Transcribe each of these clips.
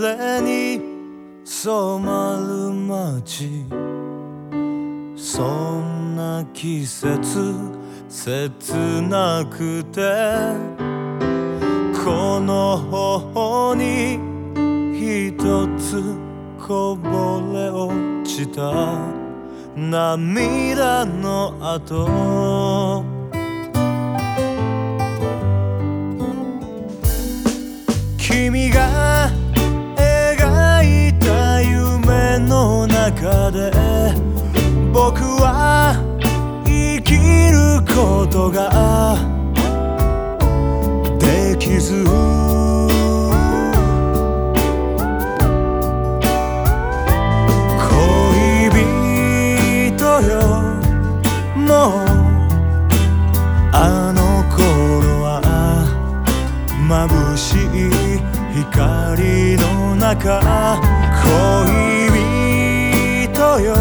れに染まる街。そんな季節切なくてこの頬に一つこぼれ落ちた涙の跡。君が描いた夢の中で僕は生きることができず。の中恋人よ。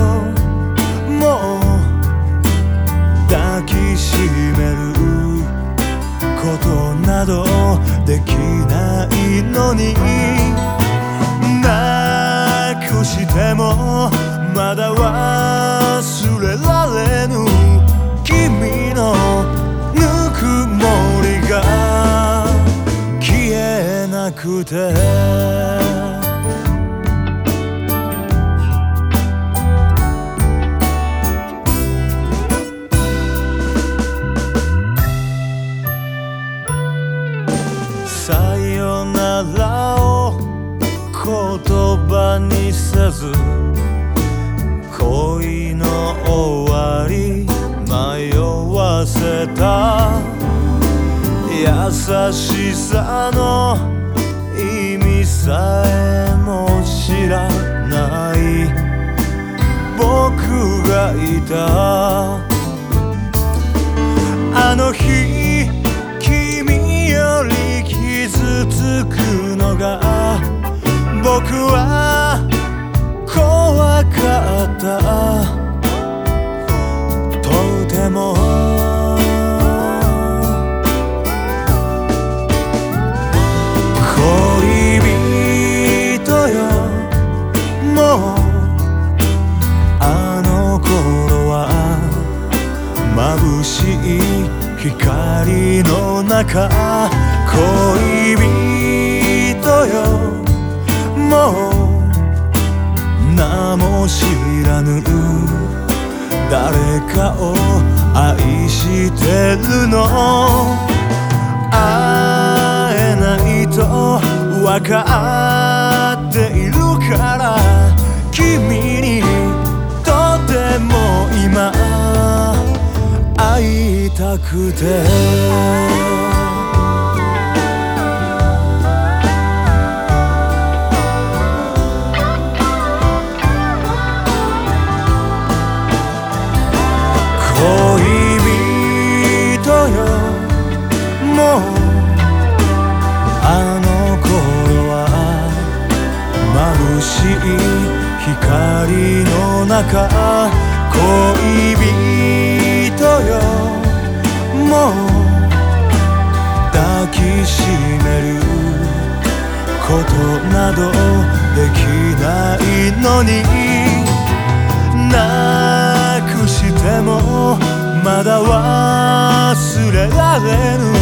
もう抱きしめることなどできないのに。なくしてもまだ忘れられぬ君のぬくもりが消えなくて。葉にせず恋の終わり迷わせた。優しさの意味さえも知らない。僕がいた。は怖かった。とても。恋人よ。もうあの頃は眩しい光の中。恋人。も名も知らぬ誰かを愛してるの。会えないと分かっているから。君にとても今会いたくて。光の中恋人よ。もう抱きしめることなどできないのになくしてもまだ忘れられぬ